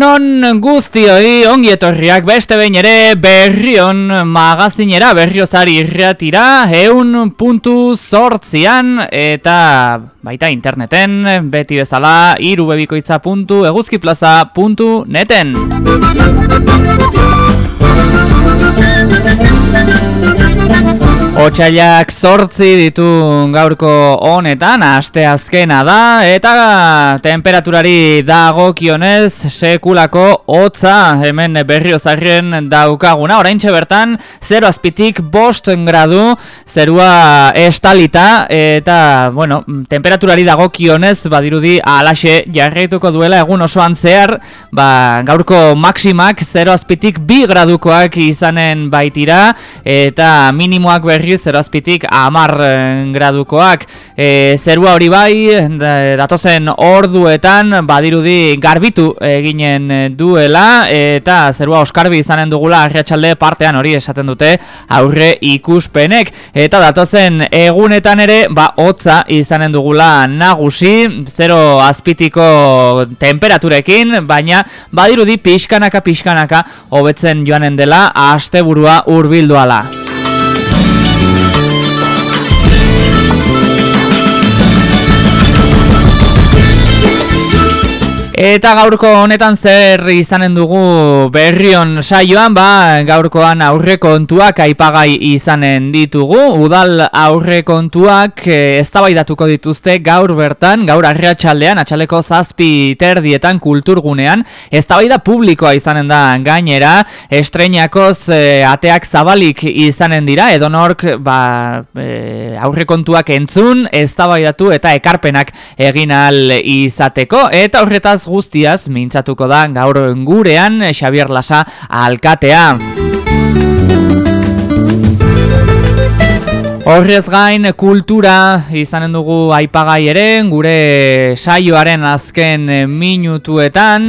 Egunon guztioi ongi etorriak beste behin ere berrion magazinera berriozari irratira eun puntu sortzian eta baita interneten beti bezala irubebikoitza puntu eguzkiplaza puntu neten. Otsailak zortzi ditu gaurko honetan, aste azkena da, eta temperaturari dagokionez sekulako hotza hemen berriozarren daukaguna. Orain bertan 0 azpitik bost gradu, zerua estalita, eta, bueno, temperaturari dagokionez badirudi alaxe jarraituko duela egun osoan zehar, ba, gaurko maksimak 0 azpitik bi gradukoak izanen baitira, eta minimoak berri berriz zerazpitik amar eh, gradukoak. E, zerua hori bai datozen orduetan badirudi garbitu eginen duela eta zerua oskarbi izanen dugula arriatxalde partean hori esaten dute aurre ikuspenek eta datozen egunetan ere ba hotza izanen dugula nagusi zero azpitiko temperaturekin baina badirudi pixkanaka pixkanaka hobetzen joanen dela asteburua hurbilduala. Eta gaurko honetan zer izanen dugu berrion saioan, ba, gaurkoan aurre kontuak aipagai izanen ditugu. Udal aurre kontuak eh, eztabaidatuko dituzte gaur bertan, gaur arriatxaldean, atxaleko zazpi terdietan kulturgunean. Eztabaida publikoa izanen da gainera, estreinakoz eh, ateak zabalik izanen dira, edonork ba, eh, aurre kontuak entzun, eztabaidatu eta ekarpenak egin al izateko. Eta horretaz guztiaz mintzatuko da gaur gurean Xavier Lasa alkatea. Horrez gain kultura izanen dugu aipagai ere gure saioaren azken minutuetan.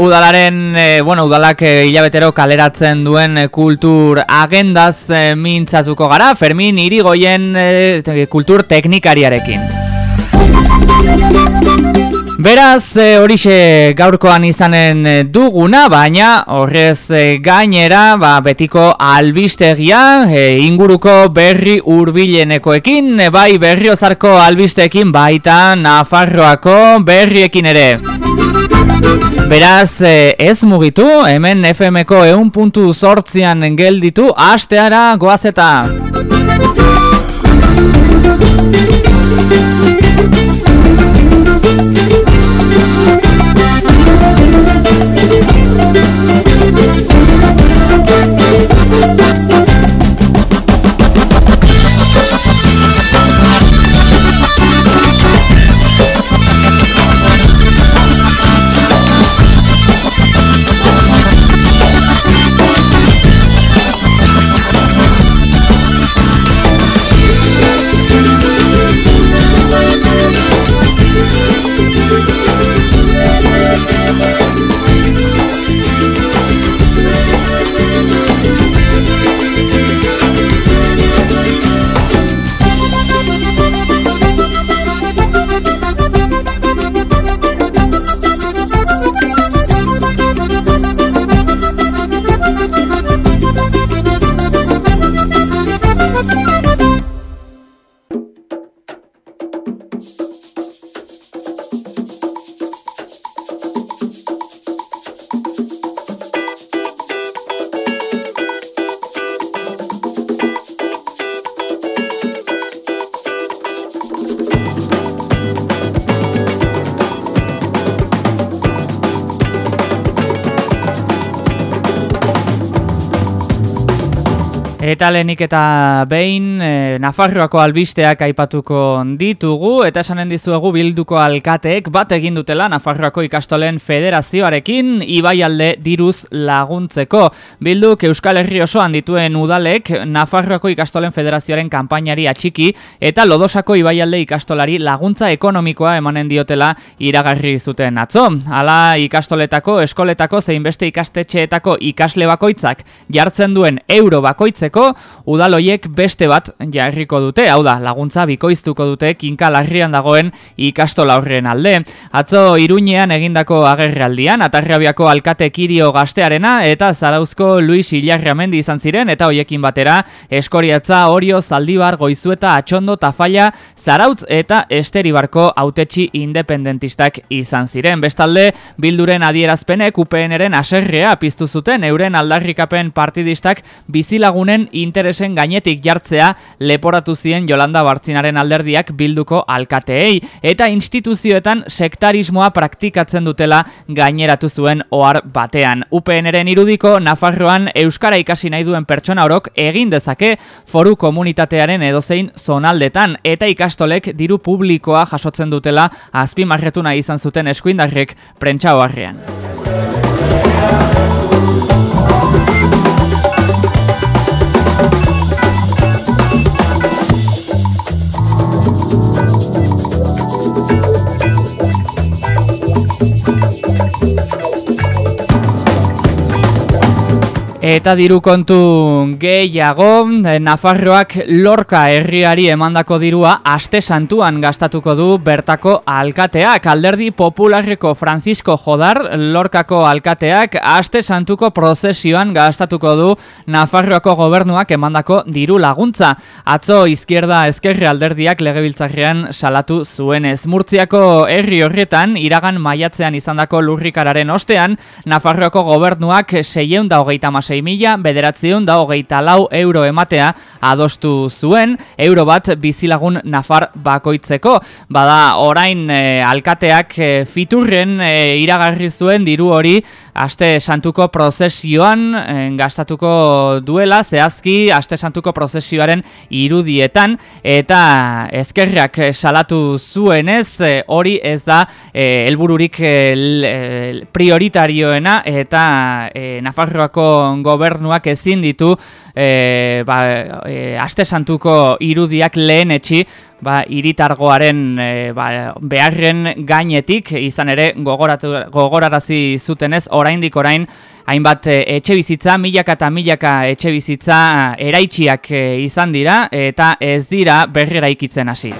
Udalaren, e, bueno, udalak e, kaleratzen duen kultur agendaz e, mintzatuko gara, Fermin irigoien e, kultur teknikariarekin. Beraz, e, horixe gaurkoan izanen eh, duguna, baina horrez e, gainera ba, betiko albistegia inguruko berri urbilenekoekin, e, bai berriozarko albisteekin baita Nafarroako berriekin ere. Beraz, ez mugitu, hemen FMko eun puntu sortzian gelditu, hasteara goazeta! Thank. Eta lehenik eta behin e, Nafarroako albisteak aipatuko ditugu eta esanen dizuegu bilduko alkateek bat egin dutela Nafarroako ikastolen federazioarekin ibaialde diruz laguntzeko. Bilduk Euskal Herri osoan dituen udalek Nafarroako ikastolen federazioaren kanpainari atxiki eta lodosako ibaialde ikastolari laguntza ekonomikoa emanen diotela iragarri zuten atzo. Hala ikastoletako, eskoletako zein beste ikastetxeetako ikasle bakoitzak jartzen duen euro bakoitzeko emateko, udaloiek beste bat jarriko dute, hau da, laguntza bikoiztuko dute kinka larrian dagoen ikastola horren alde. Atzo Iruñean egindako agerraldian, atarrabiako alkate kirio gaztearena eta zarauzko Luis Ilarramendi izan ziren, eta hoiekin batera eskoriatza orio zaldibar goizueta atxondo tafaia zarautz eta esteribarko autetxi independentistak izan ziren. Bestalde, bilduren adierazpenek UPNren aserrea piztu zuten euren aldarrikapen partidistak bizilagunen interesen gainetik jartzea leporatu zien Jolanda Bartzinaren alderdiak bilduko alkateei eta instituzioetan sektarismoa praktikatzen dutela gaineratu zuen ohar batean. UPNren irudiko Nafarroan euskara ikasi nahi duen pertsona orok egin dezake foru komunitatearen edozein zonaldetan eta ikastolek diru publikoa jasotzen dutela azpimarretu nahi izan zuten eskuindarrek prentsa hoarrean. Eta diru kontu gehiago, eh, Nafarroak lorka herriari emandako dirua aste santuan gastatuko du bertako alkateak. Alderdi popularreko Francisco Jodar lorkako alkateak aste santuko prozesioan gastatuko du Nafarroako gobernuak emandako diru laguntza. Atzo izquierda ezkerre alderdiak legebiltzarrean salatu zuen ez. Murtziako herri horretan, iragan maiatzean izandako lurrikararen ostean, Nafarroako gobernuak seieun da hogeita masei mila bederatzion da hogeita lau euro ematea adostu zuen, euro bat bizilagun nafar bakoitzeko. Bada orain eh, alkateak e, fiturren e, iragarri zuen diru hori aste santuko prozesioan gastatuko duela, zehazki aste santuko prozesioaren irudietan, eta ezkerrak salatu zuenez hori ez da helbururik prioritarioena eta e, Nafarroako gobernuak ezin ditu e, ba, e, aste santuko irudiak lehen etxi ba, iritargoaren e, ba, beharren gainetik izan ere gogoratu, gogorarazi zutenez oraindik orain hainbat e, etxe bizitza, milaka eta milaka etxe bizitza eraitsiak e, izan dira eta ez dira berrera ikitzen hasi.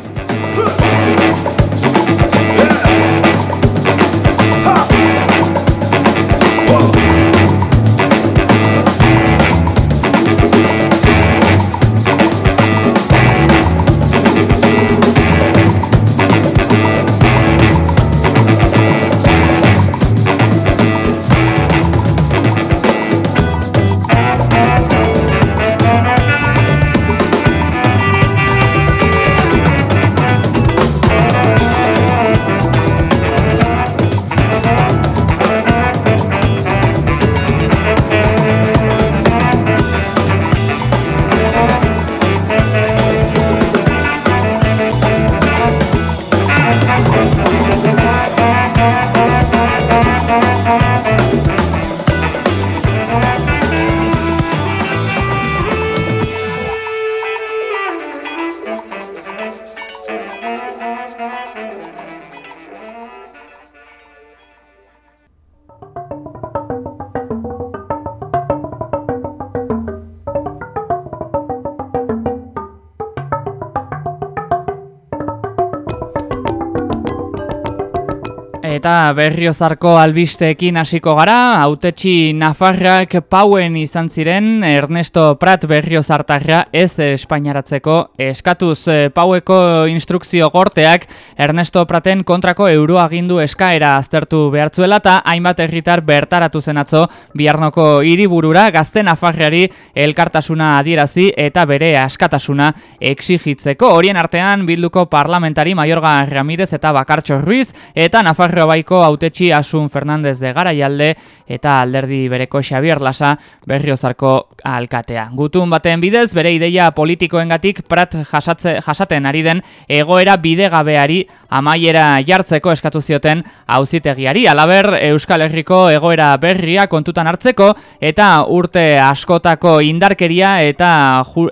Eta berriozarko albisteekin hasiko gara, autetxi Nafarrak pauen izan ziren Ernesto Prat berriozartarra ez Espainaratzeko eskatuz eh, paueko instrukzio gorteak Ernesto Praten kontrako euroagindu eskaera aztertu behartzuela eta hainbat herritar bertaratu zen atzo biharnoko hiriburura gazte Nafarrari elkartasuna adierazi eta bere askatasuna exigitzeko. Horien artean bilduko parlamentari Maiorga Ramirez eta Bakartxo Ruiz eta Nafarroa baiko autetxi Asun Fernandez de Garaialde eta alderdi bereko Xavier Lasa berriozarko alkatea. Gutun baten bidez, bere ideia politikoengatik prat jasatze, jasaten ari den egoera bidegabeari amaiera jartzeko eskatu zioten auzitegiari. Alaber, Euskal Herriko egoera berria kontutan hartzeko eta urte askotako indarkeria eta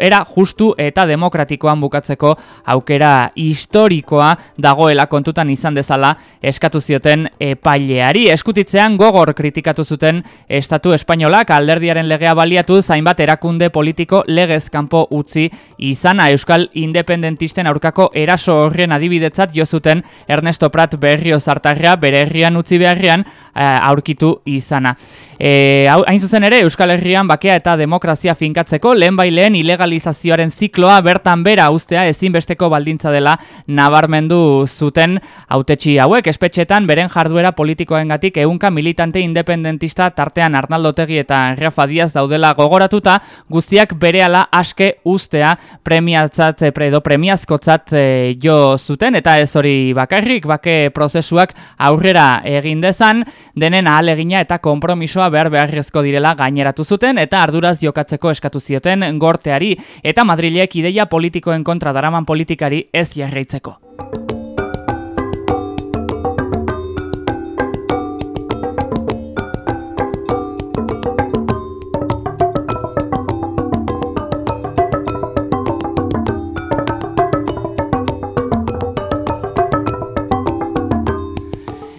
era justu eta demokratikoan bukatzeko aukera historikoa dagoela kontutan izan dezala eskatu zioten zioten epaileari. Eskutitzean gogor kritikatu zuten Estatu Espainolak alderdiaren legea baliatu zainbat erakunde politiko legez kanpo utzi izana Euskal Independentisten aurkako eraso horren adibidetzat jo zuten Ernesto Prat berrio zartarra bere herrian utzi beharrean eh, aurkitu izana. E, hain zuzen ere, Euskal Herrian bakea eta demokrazia finkatzeko lehen baileen ilegalizazioaren zikloa bertan bera ustea ezinbesteko baldintza dela nabarmendu zuten autetxi hauek. Espetxetan beren jarduera politikoengatik ehunka militante independentista tartean Arnaldo Tegi eta Rafa Diaz daudela gogoratuta, guztiak berehala aske ustea premiatzat, predo premiazkotzat e, jo zuten, eta ez hori bakarrik, bake prozesuak aurrera egin dezan, denen ahalegina eta kompromisoa behar beharrezko direla gaineratu zuten eta arduraz jokatzeko eskatu zioten gorteari eta Madrilek ideia politikoen kontra daraman politikari ez jarraitzeko.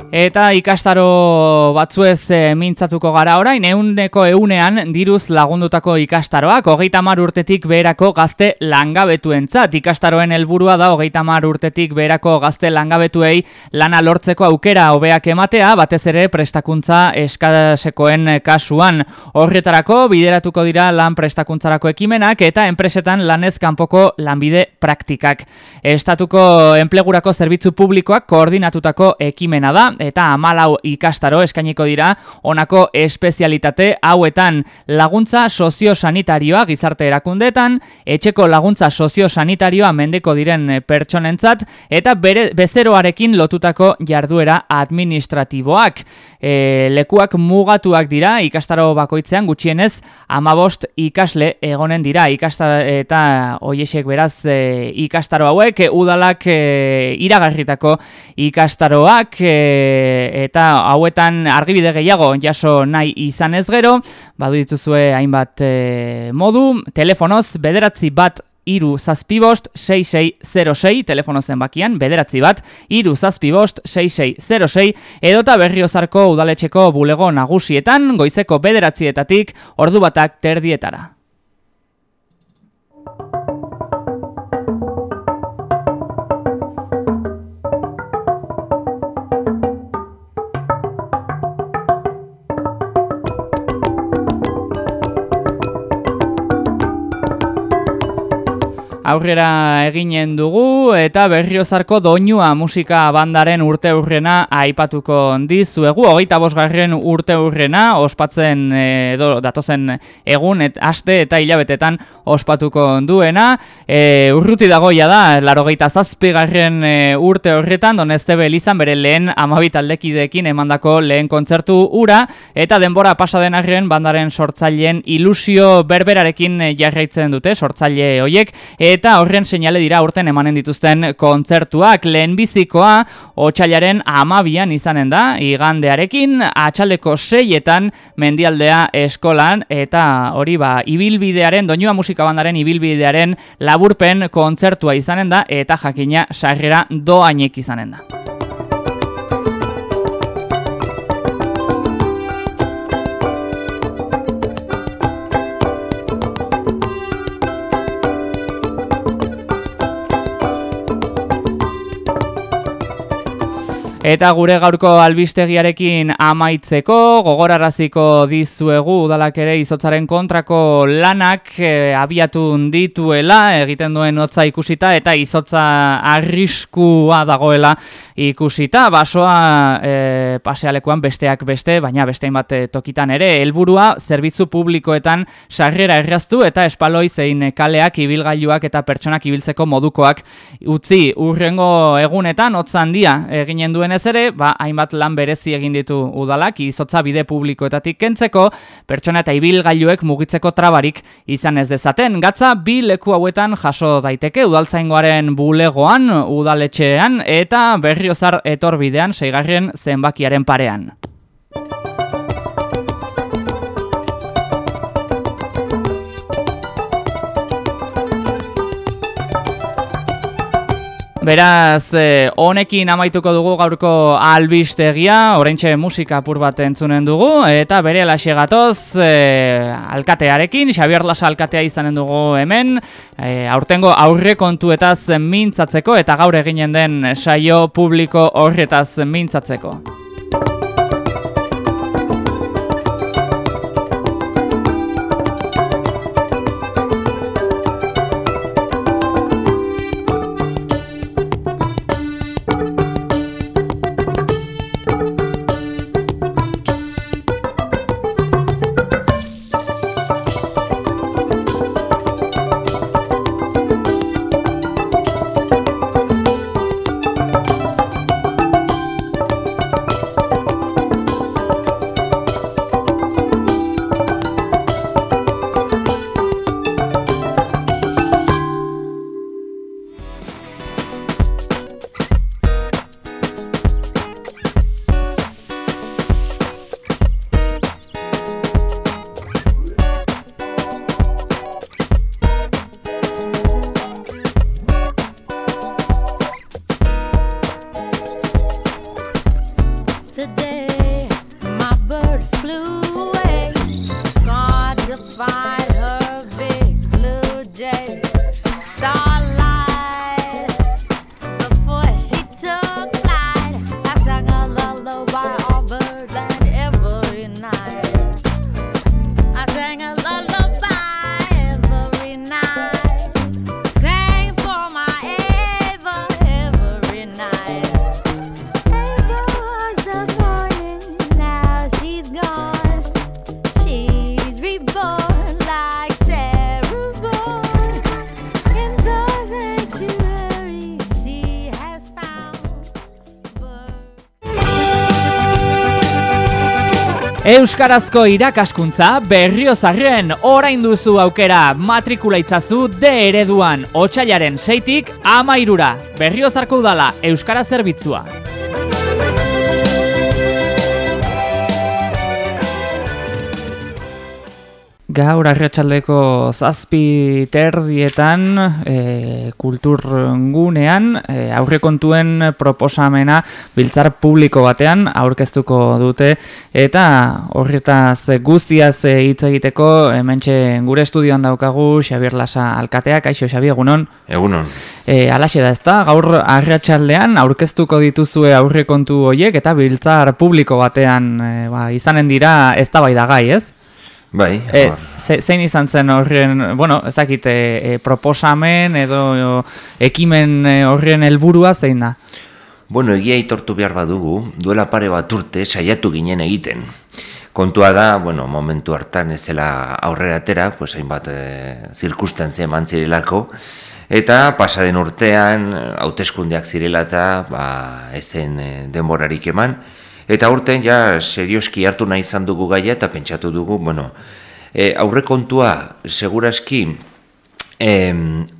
Eta ikastaro batzuez e, mintzatuko gara orain, euneko eunean diruz lagundutako ikastaroak, hogeita mar urtetik beherako gazte langabetuentzat. Ikastaroen helburua da hogeita mar urtetik beherako gazte langabetuei lana lortzeko aukera hobeak ematea, batez ere prestakuntza eskasekoen kasuan. Horretarako bideratuko dira lan prestakuntzarako ekimenak eta enpresetan lanez kanpoko lanbide praktikak. Estatuko enplegurako zerbitzu publikoak koordinatutako ekimena da, eta amalau ikastaro eskainiko dira honako espezialitate hauetan laguntza soziosanitarioa gizarte erakundeetan, etxeko laguntza soziosanitarioa mendeko diren pertsonentzat eta bere bezeroarekin lotutako jarduera administratiboak. E, lekuak mugatuak dira ikastaro bakoitzean gutxienez amabost ikasle egonen dira ikastaro eta oiesek beraz e, ikastaro hauek udalak e, iragarritako ikastaroak e, eta hauetan argibide gehiago jaso nahi izan ez gero, badu dituzue hainbat e, modu, telefonoz bederatzi bat iru zazpibost 6606 telefono zenbakian, bederatzi bat, iru zazpibost 6606 edota berriozarko udaletxeko bulego nagusietan, goizeko bederatzietatik ordu batak terdietara. Aurrera eginen dugu eta berriozarko doinua musika bandaren urte urrena aipatuko dizuegu. Hogeita bosgarren urte urrena ospatzen edo datozen egun et, aste eta hilabetetan ospatuko duena. E, urruti dagoia da, laro geita zazpigarren e, urte horretan, donezte belizan bere lehen amabit aldekidekin emandako lehen kontzertu ura eta denbora pasaden arren bandaren sortzaileen ilusio berberarekin jarraitzen dute, sortzaile hoiek, eta horren seinale dira urten emanen dituzten kontzertuak lehenbizikoa otxailaren amabian izanen da, igandearekin atxaldeko seietan mendialdea eskolan eta hori ba, ibilbidearen, doinua musika bandaren ibilbidearen laburpen kontzertua izanen da eta jakina sarrera doainek izanen da. Eta gure gaurko albistegiarekin amaitzeko, gogoraraziko dizuegu udalak ere izotzaren kontrako lanak e, abiatu dituela, egiten duen hotza ikusita, eta izotza arriskua dagoela ikusita. Basoa e, pasealekuan besteak beste, baina bestein bat e, tokitan ere, helburua zerbitzu publikoetan sarrera erraztu eta espaloi zein kaleak, ibilgailuak eta pertsonak ibiltzeko modukoak utzi. Urrengo egunetan, hotza handia eginen duen ez ere, ba, hainbat lan berezi egin ditu udalak, izotza bide publikoetatik kentzeko, pertsona eta ibilgailuek mugitzeko trabarik izan ez dezaten. Gatza, bi leku hauetan jaso daiteke, udaltzaingoaren bulegoan, udaletxean, eta berriozar etorbidean, seigarren zenbakiaren parean. Beraz, eh, honekin amaituko dugu gaurko albistegia, oraintxe musika apur bat entzunen dugu, eta bere alaxe gatoz eh, alkatearekin, Xabier Lasa alkatea izanen dugu hemen, eh, aurtengo aurre kontuetaz mintzatzeko, eta gaur eginen den saio publiko horretaz mintzatzeko. Euskarazko irakaskuntza berriozarren orain duzu aukera. Matrikula itzazu de ereduan. Otxailaren seitik amairura berriozarko udala Euskara Zerbitzua. Gaur arratsaldeko zazpi terdietan e, kulturgunean e, aurrekontuen proposamena biltzar publiko batean aurkeztuko dute eta horretaz guztiaz hitz egiteko hementxe gure estudioan daukagu Xabier Lasa alkateak, aixo Xabier, egunon? Egunon. E, alaxe da ezta, gaur arratsaldean aurkeztuko dituzue aurrekontu horiek eta biltzar publiko batean e, ba, izanen dira ez da bai da gai, ez? Bai, e, zein izan zen horren, bueno, ez dakit, e, proposamen edo ekimen horren helburua zein da? Bueno, egia itortu behar badugu, duela pare bat urte saiatu ginen egiten. Kontua da, bueno, momentu hartan ez zela aurrera atera, pues hainbat e, zirkustantzia eman zirelako, eta pasaden urtean, hauteskundeak zirela eta ba, ezen denborarik eman, Eta urten ja serioski hartu nahi izan dugu gaia eta pentsatu dugu, bueno, e, aurrekontua seguraski e,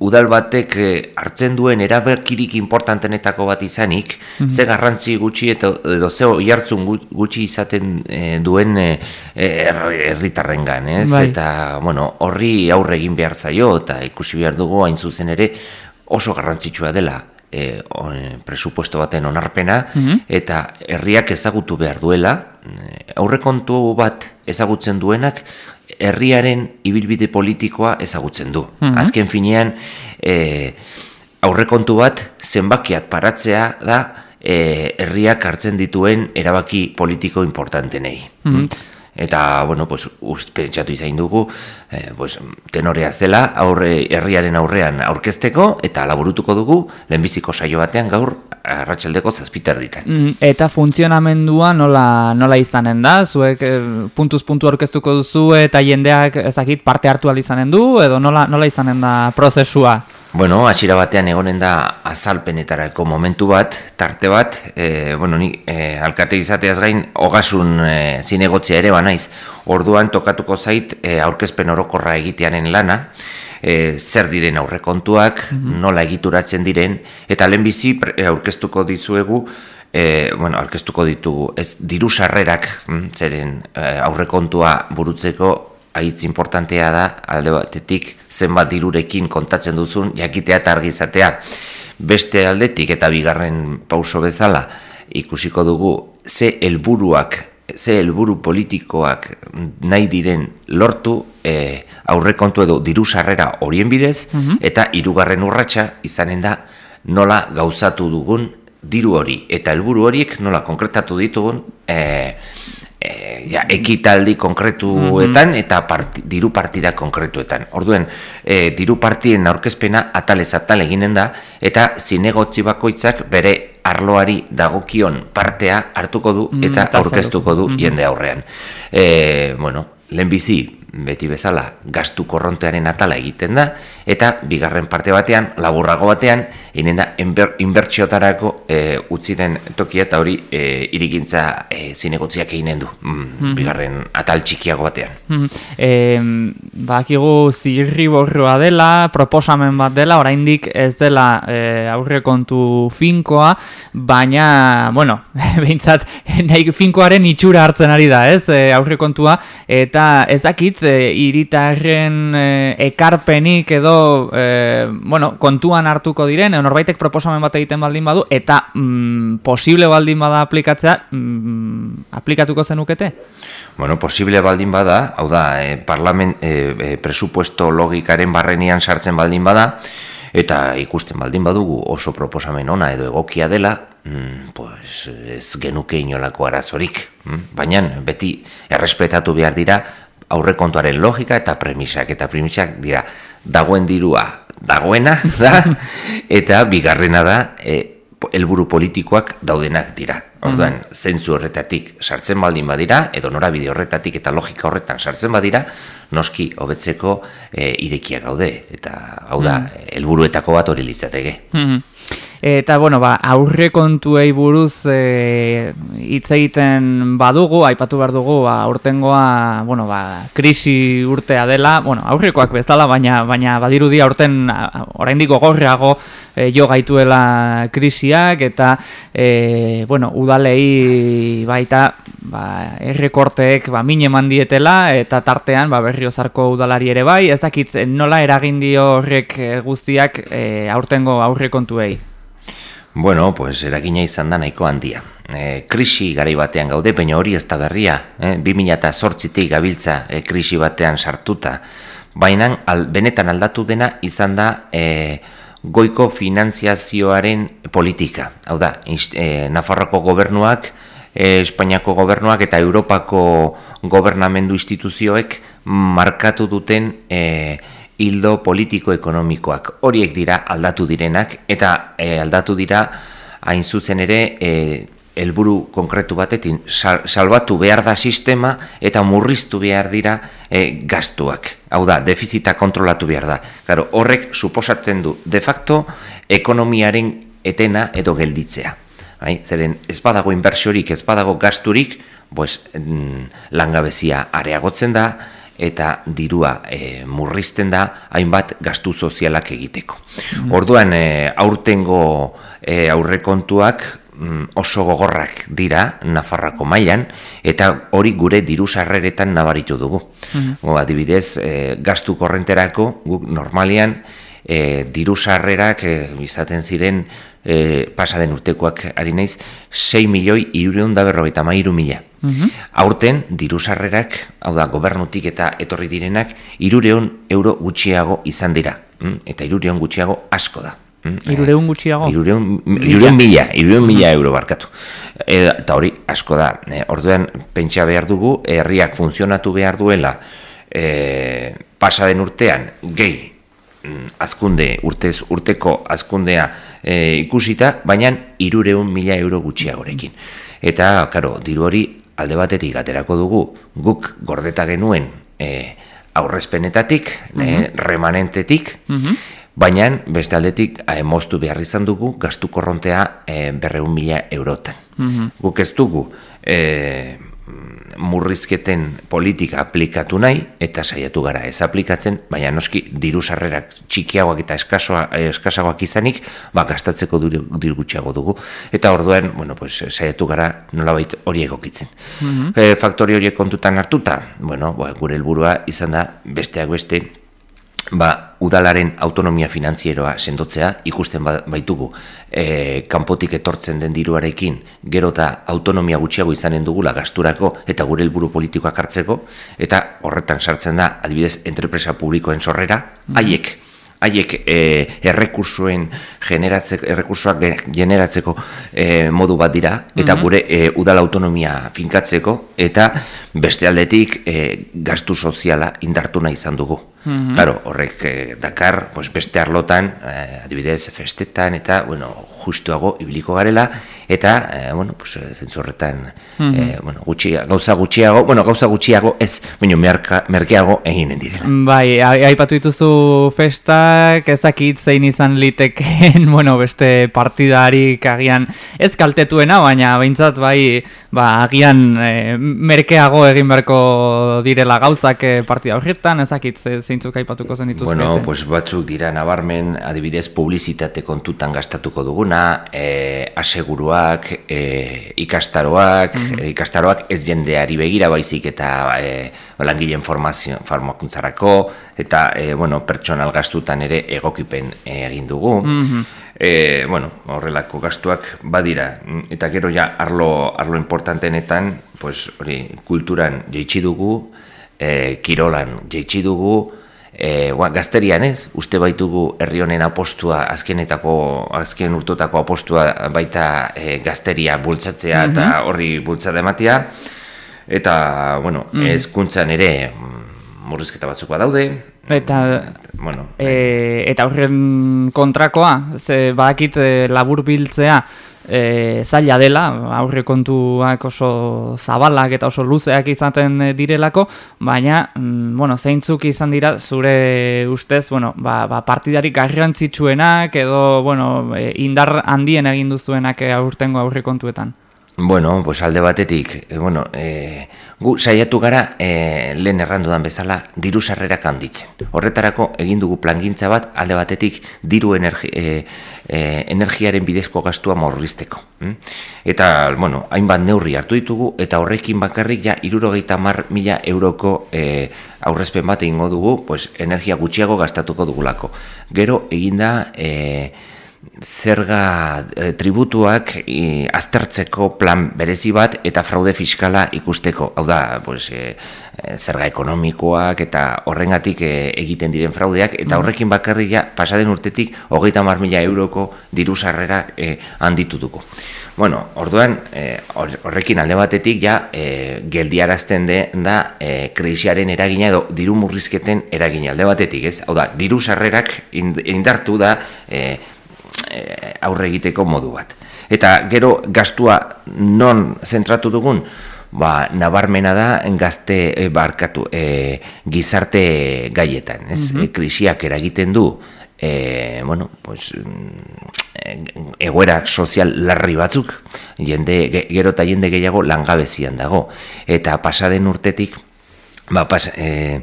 udal batek e, hartzen duen erabekirik importantenetako bat izanik, mm -hmm. ze garrantzi gutxi eta edo ze oihartzun gutxi izaten e, duen e, herritarren gan, ez? Bai. Eta, bueno, horri aurre egin behar zaio eta ikusi behar dugu hain zuzen ere oso garrantzitsua dela e, presupuesto baten onarpena mhm. eta herriak ezagutu behar duela e, aurrekontu bat ezagutzen duenak herriaren ibilbide politikoa ezagutzen du. Mm Azken finean e, aurrekontu bat zenbakiat paratzea da e, herriak hartzen dituen erabaki politiko importantenei. Mm eta bueno, pues ust pentsatu izain dugu, eh, pues tenorea zela aurre herriaren aurrean aurkezteko eta laburutuko dugu lehenbiziko saio batean gaur arratsaldeko 7 ditan. Mm, eta funtzionamendua nola nola izanen da? Zuek eh, puntuz puntu aurkeztuko duzu eta jendeak ezakit parte hartu izanen du edo nola nola izanen da prozesua? Bueno, hasiera batean egonen da azalpenetarako momentu bat, tarte bat, e, bueno, ni e, alkate izateaz gain hogasun e, zinegotzia ere banaiz. Orduan tokatuko zait e, aurkezpen orokorra egitearen lana, e, zer diren aurrekontuak, mhm. nola egituratzen diren eta lehenbizi aurkeztuko dizuegu E, bueno, aurkeztuko ditugu ez diru sarrerak mm, zeren aurrekontua burutzeko haitz importantea da alde batetik zenbat dirurekin kontatzen duzun jakitea eta argizatea. beste aldetik eta bigarren pauso bezala ikusiko dugu ze helburuak ze helburu politikoak nahi diren lortu e, aurrekontu edo diru sarrera horien bidez mhm. eta hirugarren urratsa izanen da nola gauzatu dugun diru hori eta helburu horiek nola konkretatu ditugun e, e, ja, ekitaldi konkretuetan mhm. eta diru partida konkretuetan. Orduen, e, diru partien aurkezpena atalez atal eginen da eta zinegotzi bakoitzak bere arloari dagokion partea hartuko du mm, eta aurkeztuko du mm-hmm. jende aurrean. E, bueno, lehenbizi beti bezala gastu korrontearen atala egiten da eta bigarren parte batean, laburrago batean, inen da inbertsiotarako e, utzi den tokia eta hori e, irikintza e, zinegotziak eginen du, mm, mhm. bigarren atal txikiago batean. Mm -hmm. bakigu zirri borroa dela, proposamen bat dela, oraindik ez dela e, aurrekontu finkoa, baina, bueno, behintzat, nahi finkoaren itxura hartzen ari da, ez, e, aurrekontua, eta ez dakit, e, iritarren e, ekarpenik edo, e, bueno, kontuan hartuko diren, norbaitek proposamen bat egiten baldin badu eta mm, posible baldin bada aplikatzea mm, aplikatuko zenukete? Bueno, posible baldin bada, hau da, e, parlament, e, presupuesto logikaren barrenian sartzen baldin bada eta ikusten baldin badugu oso proposamen ona edo egokia dela, mm, pues ez genuke inolako arazorik, mm? baina beti errespetatu behar dira aurrekontuaren logika eta premisak eta premisak dira dagoen dirua dagoena da eta bigarrena da e, politikoak daudenak dira. Orduan, mm zentzu horretatik sartzen baldin badira, edo norabide horretatik eta logika horretan sartzen badira, noski hobetzeko e, irekia gaude. Eta hau da, mm helburuetako bat hori litzateke. Mm Eta, bueno, ba, aurre kontuei buruz e, hitz egiten badugu, aipatu behar dugu, ba, urtengoa, bueno, ba, krisi urtea dela, bueno, aurrekoak bezala, baina, baina badirudi aurten oraindik gorreago e, jo gaituela krisiak, eta, e, bueno, udalei baita, ba, errekorteek, ba, mine mandietela, eta tartean, ba, berriozarko udalari ere bai, ezakit nola eragindio horrek guztiak e, aurtengo aurre kontuei. Bueno, pues eragina izan da nahiko handia. E, krisi garai batean gaude, baina hori ez da berria. E, 2008-tik gabiltza e, krisi batean sartuta. Baina al, benetan aldatu dena izan da e, goiko finanziazioaren politika. Hau da, e, Nafarroko gobernuak, e, Espainiako gobernuak eta Europako gobernamendu instituzioek markatu duten... E, hildo politiko-ekonomikoak. Horiek dira aldatu direnak, eta e, aldatu dira hain zuzen ere e, helburu konkretu batetin salbatu behar da sistema eta murriztu behar dira e, gastuak. Hau da, defizita kontrolatu behar da. Claro, horrek suposatzen du, de facto, ekonomiaren etena edo gelditzea. Hai, zeren, ez badago inbertsiorik, ez badago gasturik, pues, mm, langabezia areagotzen da, eta dirua e, murrizten da hainbat gastu sozialak egiteko. Mm. Orduan e, aurtengo e, aurrekontuak oso gogorrak dira Nafarrako mailan eta hori gure diru sarreretan nabaritu dugu. Mm. O, adibidez, e, gastu korrenterako guk normalian e, diru sarrerak e, izaten ziren e, pasaden urtekoak ari naiz 6 milioi irureun da berrogeita mairu mila. Mhm. Aurten, diru sarrerak, hau da, gobernutik eta etorri direnak, irureun euro gutxiago izan dira. Mm? Eta irureun gutxiago asko da. Mm? Irureun gutxiago? Irureun, irureun mila, irureun mila mhm. euro barkatu. E, eta hori, asko da. E, orduan, pentsa behar dugu, herriak funtzionatu behar duela, e, pasaden urtean, gehi, azkunde, urtez, urteko azkundea e, ikusita, baina irureun mila euro gutxiagorekin. Eta, karo, diru hori alde batetik aterako dugu guk gordeta genuen e, aurrezpenetatik, mm remanentetik, mhm. baina beste aldetik moztu behar izan dugu gastu korrontea e, berreun mila eurotan. Mhm. Guk ez dugu e, murrizketen politika aplikatu nahi eta saiatu gara ez aplikatzen, baina noski diru sarrerak txikiagoak eta eskasoa, eskasagoak izanik, ba, gastatzeko diru gutxiago dugu. Eta orduan, bueno, pues, saiatu gara nolabait hori egokitzen. Mm -hmm. faktori horiek kontutan hartuta, bueno, ba, gure helburua izan da besteak beste ba, udalaren autonomia finanzieroa sendotzea, ikusten ba, baitugu e, kanpotik etortzen den diruarekin, gero eta autonomia gutxiago izanen dugula gasturako eta gure helburu politikoak hartzeko, eta horretan sartzen da, adibidez, entrepresa publikoen sorrera, mhm. haiek, haiek e, errekursuen generatzeko, errekursuak generatzeko e, modu bat dira, eta mhm. gure e, udal autonomia finkatzeko, eta beste aldetik e, gastu soziala indartu nahi izan dugu. -hmm. Claro, horrek eh, Dakar, pues beste arlotan, eh, adibidez, festetan eta, bueno, justuago ibiliko garela eta, eh, bueno, pues zentzorretan, mm -hmm. eh, bueno, gutxi, gauza gutxiago, bueno, gauza gutxiago ez, baina merkeago eginen direla. Bai, aipatu dituzu festak, ezakit zein izan liteken, bueno, beste partidarik agian ez kaltetuena, baina behintzat, bai, ba, agian eh, merkeago egin beharko direla gauzak eh, partida horretan, ezakit zeintzuk aipatuko zen dituzkete? Bueno, pues batzuk dira nabarmen, adibidez, publizitate kontutan gastatuko duguna, e, aseguruak, e, ikastaroak, mm ikastaroak ez jendeari begira baizik eta e, langileen formazio, farmakuntzarako, eta, e, bueno, pertsonal gastutan ere egokipen egin dugu. Mm bueno, horrelako gastuak badira, eta gero ja arlo, arlo importantenetan, pues, hori, kulturan jeitsi dugu, e, kirolan jeitsi dugu, e, ba, gazterian ez, uste baitugu herri honen apostua, azkenetako, azken urtotako apostua baita e, gazteria bultzatzea eta mhm. horri bultzat ematea, eta, bueno, mm ezkuntzan ere mm, murrizketa batzuk daude. Eta, bueno, e, eta horren kontrakoa, ze badakit labur biltzea, e, zaila dela, aurre kontuak oso zabalak eta oso luzeak izaten direlako, baina, mm, bueno, zeintzuk izan dira zure ustez, bueno, ba, ba partidarik garrantzitsuenak edo, bueno, e, indar handien egin duzuenak aurtengo aurre kontuetan. Bueno, pues alde batetik, e, bueno, e, gu saiatu gara e, lehen errandudan bezala diru sarrerak handitzen. Horretarako egin dugu plangintza bat alde batetik diru energi, e, e, energiaren bidezko gastua morrizteko. Hm? Eta, bueno, hainbat neurri hartu ditugu eta horrekin bakarrik ja irurogeita mar mila euroko e, aurrezpen bat egingo dugu, pues, energia gutxiago gastatuko dugulako. Gero eginda... E, zerga e, tributuak e, aztertzeko plan berezi bat eta fraude fiskala ikusteko. Hau da, pues, e, zerga ekonomikoak eta horrengatik egiten diren fraudeak eta mm. horrekin bakarria pasaden urtetik hogeita mar mila euroko diru sarrera handitu dugu. Bueno, orduan, horrekin alde batetik ja geldiarazten de, da kreisiaren eragina edo diru murrizketen eragina alde batetik, ez? Hau da, diru sarrerak indartu da e, aurre egiteko modu bat. Eta gero gastua non zentratu dugun, ba, nabarmena da gazte e, barkatu e, gizarte gaietan, ez? Mm krisiak eragiten du e, bueno, pues, egoera sozial larri batzuk, jende, gero eta jende gehiago langabezian dago. Eta pasaden urtetik, ba, pas, e,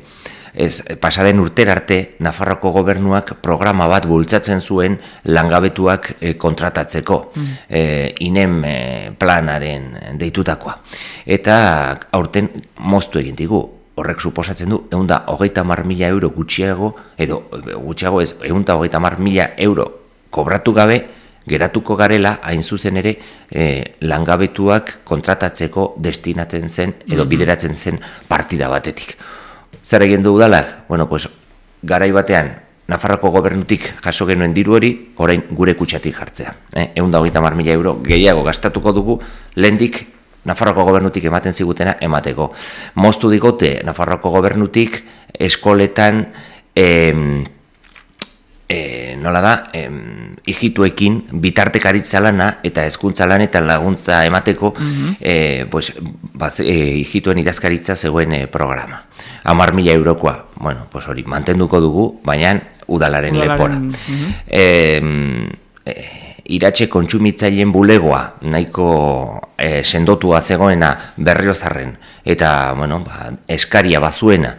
ez, pasaden urter arte Nafarroko gobernuak programa bat bultzatzen zuen langabetuak e, kontratatzeko mm. e, inem eh, planaren deitutakoa. Eta aurten moztu egin digu, horrek suposatzen du, egun da, hogeita mar mila euro gutxiago, edo gutxiago ez, egun da, hogeita mar mila euro kobratu gabe, geratuko garela, hain zuzen ere, e, langabetuak kontratatzeko destinatzen zen, edo mm-hmm. bideratzen zen partida batetik. Zer egin du udalak? Bueno, pues, garai batean, Nafarroko gobernutik jaso genuen diru hori, orain gure kutsatik jartzea. Eh? Egun da hogeita mila euro gehiago gastatuko dugu, lehendik Nafarroko gobernutik ematen zigutena emateko. Moztu digote Nafarroko gobernutik eskoletan em, e, nola da, e, ijituekin bitartekaritza lana eta hezkuntza lan eta laguntza emateko mm pues, baz, e, ijituen idazkaritza zegoen e, programa. Amar mila eurokoa, bueno, pues hori, mantenduko dugu, baina udalaren, lepora. Mm iratxe kontsumitzaileen bulegoa nahiko e, sendotua zegoena berriozarren eta bueno, ba, eskaria bazuena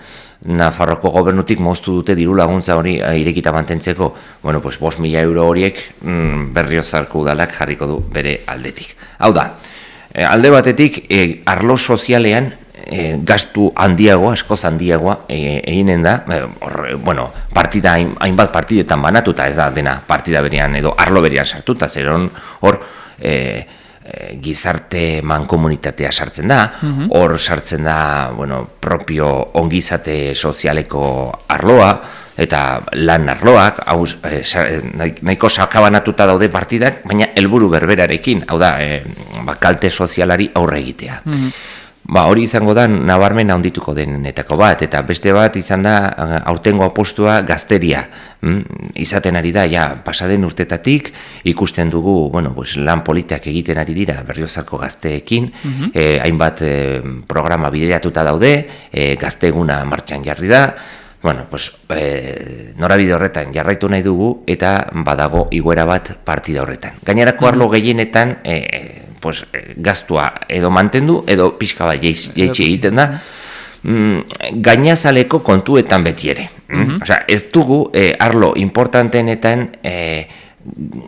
Nafarroko gobernutik moztu dute diru laguntza hori eh, irekita mantentzeko, bueno, pues bos mila euro horiek mm, berriozarko udalak jarriko du bere aldetik. Hau da, eh, alde batetik, e, arlo sozialean e, gastu handiagoa, askoz handiagoa e, eginen da, e, bueno, partida, hainbat partidetan banatuta ez da dena partida berian edo arlo berian sartuta, zer hor e, gizarte mankomunitatea sartzen da, mhm. hor sartzen da, bueno, propio ongizate sozialeko arloa, eta lan arloak, hau, e, nahiko sakabanatuta daude partidak, baina helburu berberarekin, hau da, e, kalte sozialari aurre egitea. Mhm. Ba, hori izango da nabarmen handituko denetako bat, eta beste bat izan da aurtengo apostua gazteria. Mm? Izaten ari da, ja, pasaden urtetatik ikusten dugu, bueno, pues, lan politeak egiten ari dira berriozarko gazteekin, mm hainbat e, programa bideratuta daude, e, gazteguna martxan jarri da, Bueno, pues, e, norabide horretan jarraitu nahi dugu eta badago iguera bat partida horretan. Gainerako arlo gehienetan e, pues, eh, gaztua edo mantendu edo pixka bat jeitxe egiten da, mm, gainazaleko kontuetan beti ere. Mm -hmm. Osea, ez dugu eh, arlo importantenetan eh,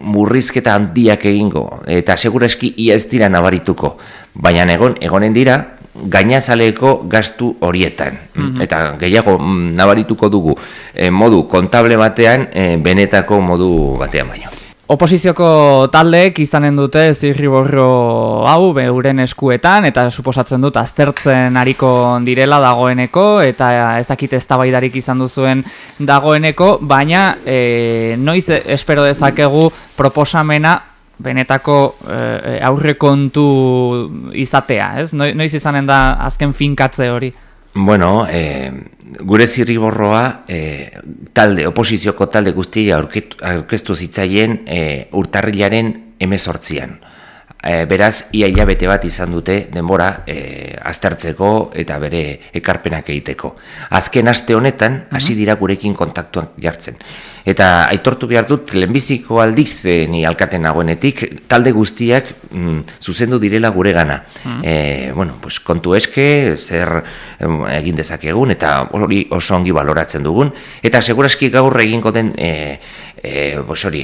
murrizketa handiak egingo, eta segureski ia ez dira nabarituko, baina egon egonen dira, gainazaleko gastu horietan. Mhm. Eta gehiago mm, nabarituko dugu eh, modu kontable batean, eh, benetako modu batean baino. Oposizioko taldeek izanen dute zirriborro hau beuren eskuetan eta suposatzen dut aztertzen hariko direla dagoeneko eta ez dakit eztabaidarik izan duzuen dagoeneko, baina e, noiz espero dezakegu proposamena benetako e, aurrekontu izatea, ez? Noiz izanen da azken finkatze hori? Bueno, eh, gure zirriborroa eh, talde, oposizioko talde guztia aurkeztu zitzaien eh, urtarrilaren emezortzian. E, beraz, ia hilabete bat izan dute denbora e, aztertzeko eta bere ekarpenak egiteko. Azken aste honetan, hasi dira gurekin kontaktuan jartzen. Eta aitortu behar dut, lehenbiziko aldiz, e, ni alkaten nagoenetik, talde guztiak mm, zuzendu direla gure gana. E, bueno, pues, kontu eske, zer egin dezakegun, eta hori oso ongi baloratzen dugun. Eta seguraski gaur egingo den... E, e, hori,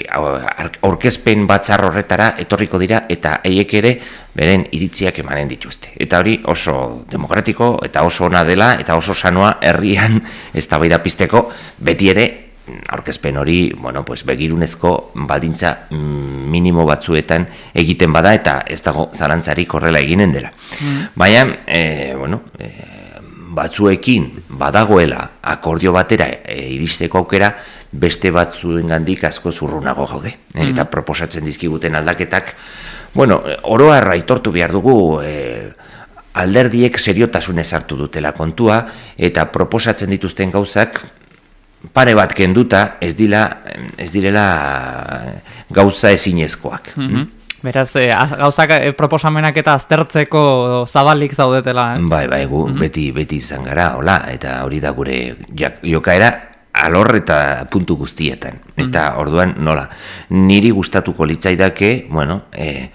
aurkezpen batzar horretara etorriko dira eta eiek ere beren iritziak emanen dituzte. Eta hori oso demokratiko eta oso ona dela eta oso sanoa herrian eztabaida pizteko beti ere aurkezpen hori, bueno, pues begirunezko baldintza mm, minimo batzuetan egiten bada eta ez dago zalantzarik horrela eginen dela. Mm. Baina, e, bueno, e, batzuekin badagoela akordio batera e, iristeko aukera, beste batzuen gandik asko zurrunago gaude. Mm Eta proposatzen dizkiguten aldaketak, bueno, oroa raitortu behar dugu, e, alderdiek seriotasun hartu dutela kontua, eta proposatzen dituzten gauzak, pare bat kenduta, ez, dila, ez direla gauza ezinezkoak. Mm -hmm. Beraz, e, gauzak e, proposamenak eta aztertzeko zabalik zaudetela. Eh? Bai, bai, gu, mhm. beti, beti izan gara, hola, eta hori da gure jokaera, alor eta puntu guztietan. Eta mm. orduan nola, niri gustatuko litzaidake, bueno, e,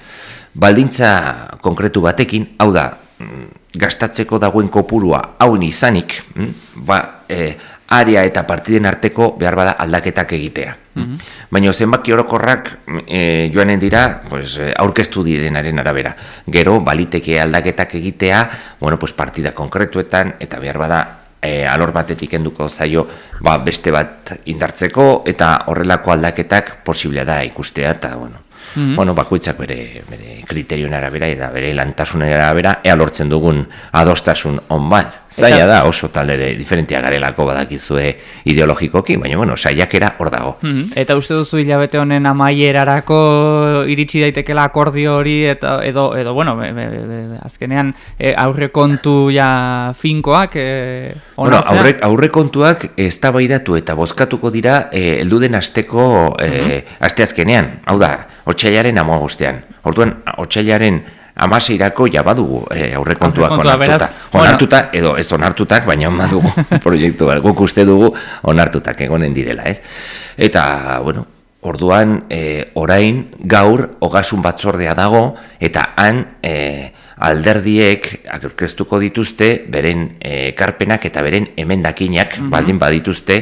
baldintza konkretu batekin, hau da, mm, gastatzeko dagoen kopurua hauen izanik, mm, ba, e, area eta partiden arteko behar bada aldaketak egitea. Mm Baina zenbaki orokorrak e, joanen dira pues, aurkeztu direnaren arabera. Gero, baliteke aldaketak egitea, bueno, pues, partida konkretuetan, eta behar bada e, alor batetik enduko zaio ba, beste bat indartzeko eta horrelako aldaketak posiblea da ikustea eta bueno, mm bueno bakoitzak bere, bere kriterioen arabera eta bere lantasunen arabera ea lortzen dugun adostasun on bat Zaila da oso talde de diferentia garelako badakizue ideologikoki, baina bueno, saiakera hor dago. Mm Eta uste duzu hilabete honen amaierarako iritsi daitekela akordio hori eta edo edo bueno, be, be, be, azkenean e, aurrekontu ja finkoak e, bueno, aurre, aurrekontuak eztabaidatu eta bozkatuko dira e, elduden asteko e, mm aste azkenean. Hau da, otsailaren 15ean. Orduan otsailaren amaseirako ja badugu e, aurrekontuak onartuta. Onartuta, edo ez onartutak, baina badugu proiektu bat, guk uste dugu onartutak egonen direla, ez? Eta, bueno, orduan, e, orain, gaur, ogasun batzordea dago, eta han, e, alderdiek aurkeztuko dituzte beren ekarpenak eta beren emendakinak mm baldin badituzte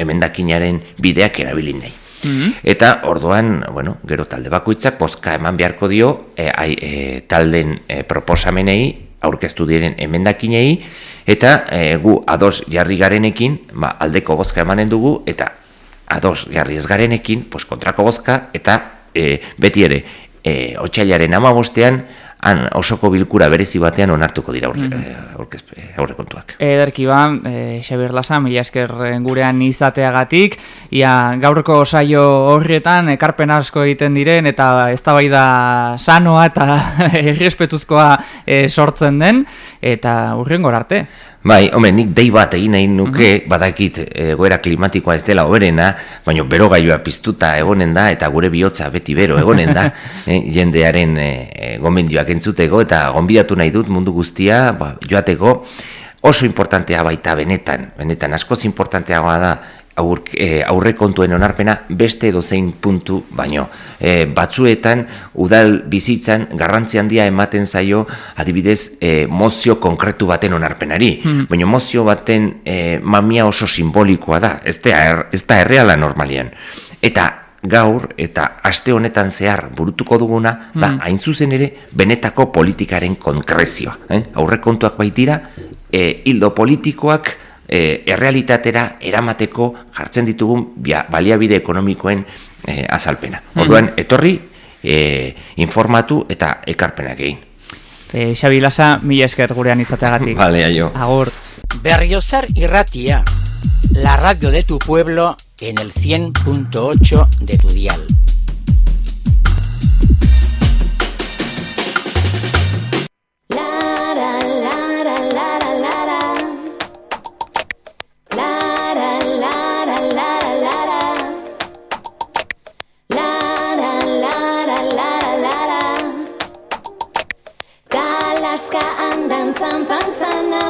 emendakinaren bideak erabilin nahi. Mm-hmm. Eta orduan, bueno, gero talde bakoitzak pozka eman beharko dio e, ai, e, talden e, proposamenei aurkeztu diren emendakinei, eta e, gu ados jarri garenekin, ba, aldeko bozka emanen dugu, eta ados jarri ez garenekin, pues, kontrako bozka, eta e, beti ere, e, otxailaren amabostean, han osoko bilkura berezi batean onartuko dira aurre, mm. aurre, aurre kontuak. Ederki ba, e, Xabier Lasa, mila esker gurean izateagatik, ia gaurko saio horrietan ekarpen asko egiten diren eta eztabaida sanoa eta errespetuzkoa e, sortzen den, eta urren arte. Bai, hombre, nik dei bat egin nahi nuke, mhm. badakit egoera klimatikoa ez dela oberena, baina bero gaioa piztuta egonen da, eta gure bihotza beti bero egonen da, eh, jendearen eh, gomendioak entzuteko, eta gonbidatu nahi dut mundu guztia, ba, joateko, oso importantea baita benetan, benetan askoz importanteagoa da, aur, e, aurre kontuen onarpena beste edozein puntu baino. E, batzuetan, udal bizitzan garrantzi handia ematen zaio adibidez e, mozio konkretu baten onarpenari. Hmm. Baina mozio baten e, mamia oso simbolikoa da, ez da, er, ez da erreala normalian. Eta gaur eta aste honetan zehar burutuko duguna da hmm. hain zuzen ere benetako politikaren konkrezioa. Eh? Aurre kontuak baitira, e, hildo politikoak e, errealitatera eramateko jartzen ditugun baliabide ekonomikoen e, azalpena. Mm. Orduan, etorri, e, informatu eta ekarpenak egin. E, Xabi Lasa, mila esker gurean izateagatik. vale, aio. Agur. Berriozar irratia, la radio de tu pueblo en el 100.8 de tu dial. nazka andan zanpan zana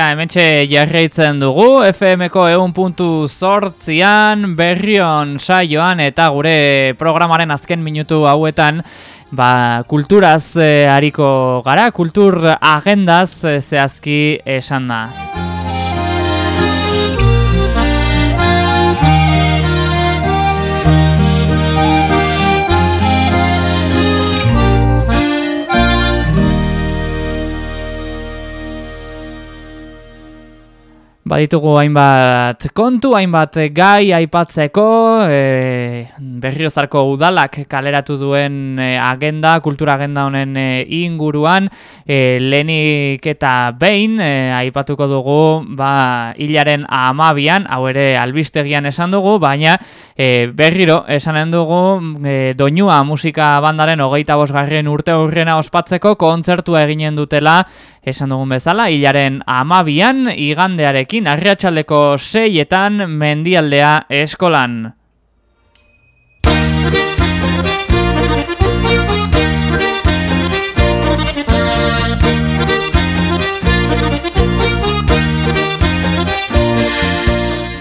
Tira, hementxe jarraitzen dugu, FM-ko egun puntu sortzian, berrion saioan eta gure programaren azken minutu hauetan ba, kulturaz hariko gara, kultur agendaz eh, zehazki esan da. Baditugu hainbat kontu, hainbat gai aipatzeko, e, berriozarko udalak kaleratu duen e, agenda, kultura agenda honen e, inguruan, e, lehenik eta behin e, aipatuko dugu ba, hilaren amabian, hau ere albistegian esan dugu, baina e, berriro esanen dugu e, doinua musika bandaren hogeita bosgarren urte hurrena ospatzeko kontzertua eginen dutela Esan dugun bezala, hilaren amabian, igandearekin, arriatxaldeko seietan, mendialdea eskolan.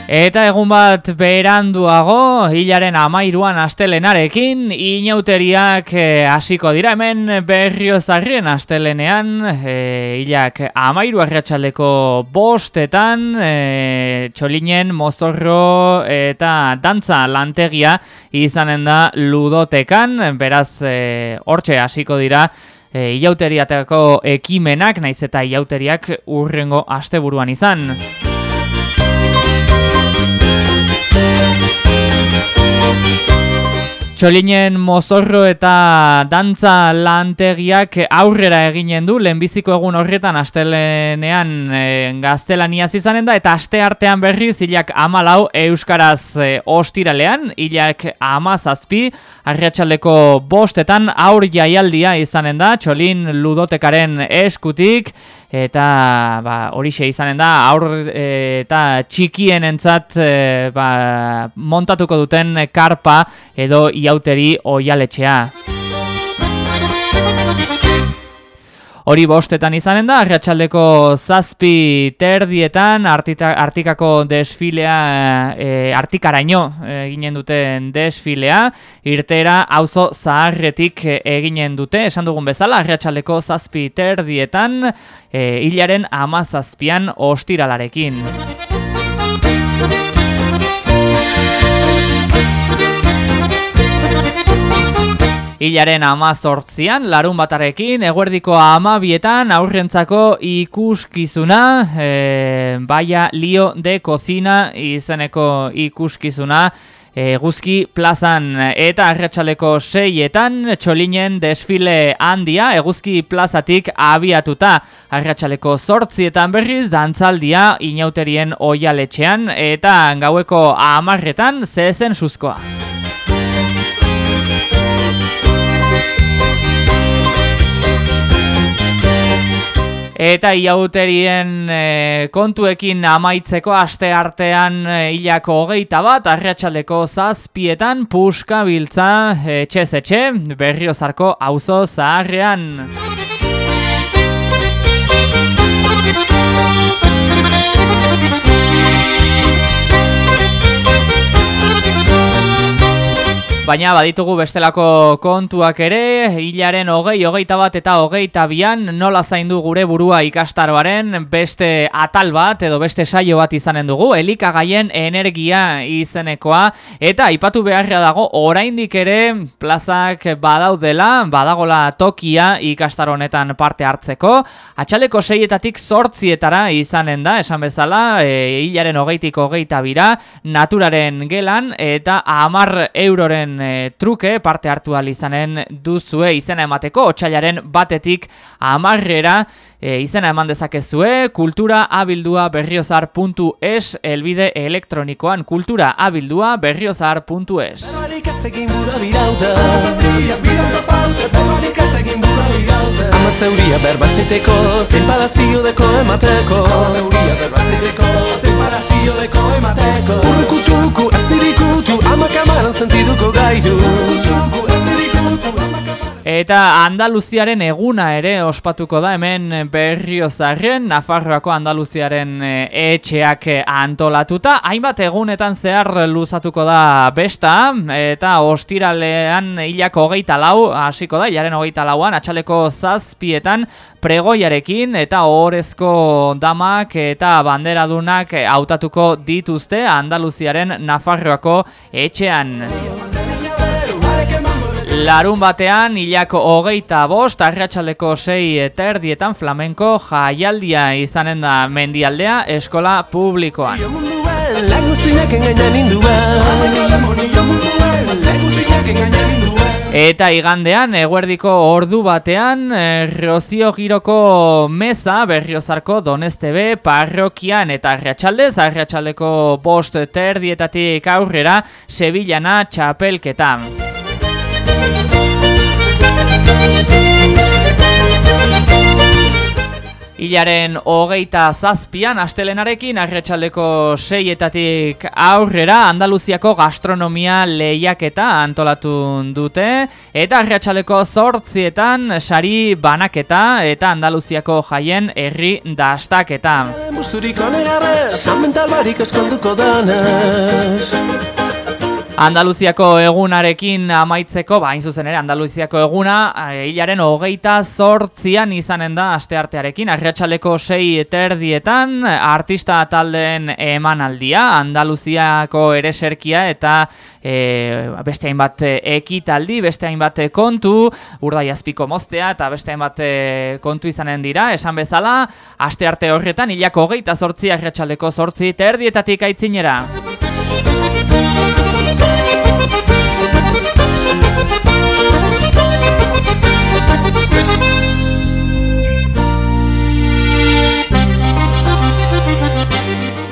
Eta egun bat beranduago, hilaren amairuan astelenarekin, inauteriak eh, hasiko dira hemen berriozarrien astelenean, e, hilak amairu arratxaldeko bostetan, e, txolinen, mozorro eta dantza lantegia izanen da ludotekan, beraz e, hortxe hasiko dira, E, Iauteriateko ekimenak, naiz eta iauteriak urrengo asteburuan izan. Txolinen mozorro eta dantza lantegiak aurrera eginen du, lehenbiziko egun horretan astelenean e, gaztelania zizanen da, eta aste artean berri zilak amalau euskaraz e, ostiralean, hilak amazazpi, arriatxaldeko bostetan aur jaialdia izanen da, txolin ludotekaren eskutik, eta ba, hori xe izanen da aur eta txikien entzat e, ba, montatuko duten karpa edo iauteri oialetxea. Hori bostetan izanen da, arratsaldeko zazpi terdietan, artita, artikako desfilea, e, artikaraino eginen duten desfilea, irtera auzo zaharretik eginen dute, esan dugun bezala, arratsaldeko zazpi terdietan, e, hilaren ama zazpian ostiralarekin. Hilaren ama sortzian, larun batarekin, eguerdiko ama bietan, aurrentzako ikuskizuna, e, baia lio de kozina izeneko ikuskizuna, eguzki plazan. Eta arratsaleko seietan txolinen desfile handia eguzki plazatik abiatuta. Arratsaleko zortzietan berriz dantzaldia inauterien oialetxean eta gaueko amarretan zezen suzkoa. Eta iauterien e, kontuekin amaitzeko aste artean e, hilako hogeita bat, arratsaleko zazpietan puska biltza etxe-zetxe berriozarko auzo zaharrean. Baina baditugu bestelako kontuak ere, hilaren hogei, hogeita bat eta hogeita bian, nola zaindu gure burua ikastaroaren beste atal bat edo beste saio bat izanen dugu, elikagaien energia izenekoa, eta aipatu beharra dago oraindik ere plazak badaudela, badagola tokia ikastaro honetan parte hartzeko, atxaleko seietatik sortzietara izanen da, esan bezala, e, hilaren hogeitik hogeita bira, naturaren gelan, eta amar euroren e, truke parte hartu izanen duzue izena emateko. Otxailaren batetik amarrera e, izena eman dezakezue kultura elbide elektronikoan kultura Ama zeuria berbaziteko, zein palazio deko emateko. Ama zeuria berbaziteko, zein palazio deko emateko. Urrukutuku, azirikutu, ama kamaran sentiduko gaitu. Urrukutuku, azirikutu, ama kamaran Eta Andaluziaren eguna ere ospatuko da hemen berriozarren, Nafarroako Andaluziaren eh, etxeak antolatuta. Hainbat egunetan zehar luzatuko da besta, eta ostiralean hilak hogeita lau, hasiko da, jaren hogeita lauan, atxaleko zazpietan pregoiarekin, eta horrezko damak eta banderadunak hautatuko dituzte Andaluziaren Nafarroako etxean. Larun batean, hilako hogeita bost, arratsaleko sei eta erdietan flamenko jaialdia izanen da mendialdea eskola publikoan. Eta igandean, eguerdiko ordu batean, eh, Rozio Giroko meza berriozarko Donestebe parrokian eta arratsaldez, arratsaldeko bost terdietatik aurrera, Sevillana txapelketan. Ilaren hogeita zazpian, astelenarekin, arretxaldeko seietatik aurrera, Andaluziako gastronomia lehiaketa antolatu dute, eta arretxaldeko zortzietan, sari banaketa, eta Andaluziako jaien herri dastaketa. Andaluziako egunarekin amaitzeko, ba, zuzen ere, Andaluziako eguna, eh, hilaren hogeita zortzian izanen da asteartearekin, arratsaleko sei eterdietan, artista taldeen emanaldia, Andaluziako ere serkia eta e, beste hainbat ekitaldi, beste hainbat kontu, urdai azpiko moztea eta beste hainbat kontu izanen dira, esan bezala, astearte horretan, hilako hogeita zortzi, arratsaleko zortzi, terdietatik aitzinera.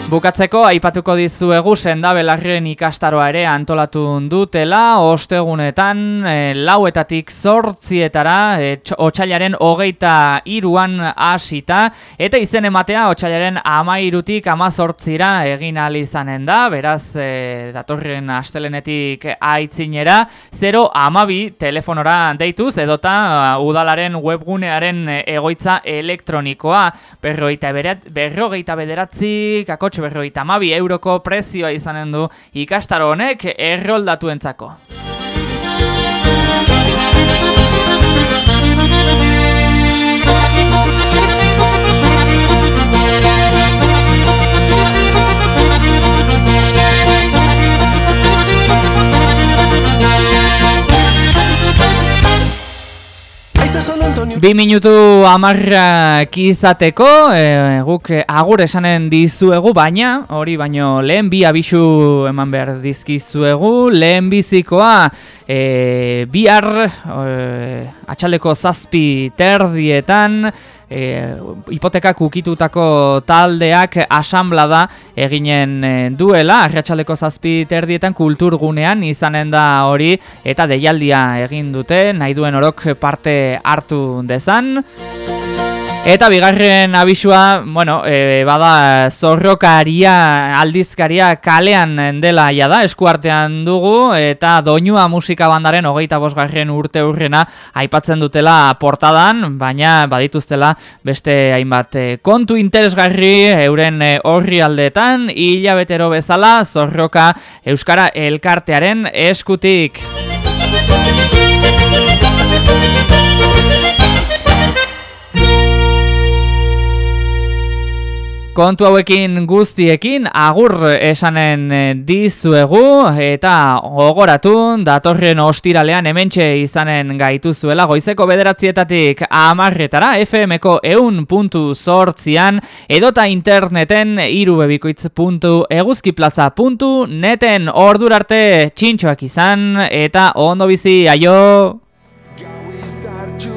Bukatzeko aipatuko dizuegu sendabelarren ikastaroa ere antolatu dutela, ostegunetan e, lauetatik zortzietara, e, otxailaren hogeita iruan hasita eta izen ematea otxailaren ama irutik ama zortzira egin izanen da, beraz e, datorren astelenetik aitzinera, 0 amabi telefonora deituz, edota udalaren webgunearen egoitza elektronikoa, berrogeita, berrogeita bederatzi, kakotx berroita mabi euroko prezioa izanen du ikastaro honek erroldatuentzako. Bi minutu amarrak izateko, e, guk agur esanen dizuegu, baina, hori baino lehen bi abisu eman behar dizkizuegu, lehen bizikoa e, bihar e, atxaleko zazpi terdietan, e, hipotekak ukitutako taldeak asamblea da eginen e, duela, arratsaleko zazpi terdietan kulturgunean izanen da hori eta deialdia egin dute, nahi duen orok parte hartu dezan. Eta bigarren abisua, bueno, e, bada zorrokaria aldizkaria kalean dela ja da, eskuartean dugu, eta doinua musika bandaren hogeita bosgarren urte urrena aipatzen dutela portadan, baina badituztela beste hainbat e, kontu interesgarri euren horri aldeetan, hilabetero bezala zorroka Euskara Elkartearen eskutik. Kontu hauekin guztiekin agur esanen eh, dizuegu eta ogoratu datorren ostiralean hementxe izanen gaituzuela goizeko bederatzietatik amarretara FM-ko eun puntu sortzian edota interneten irubebikoitz.eguzkiplaza.neten ordura arte txintxoak izan eta ondo bizi aio! Gau izartxu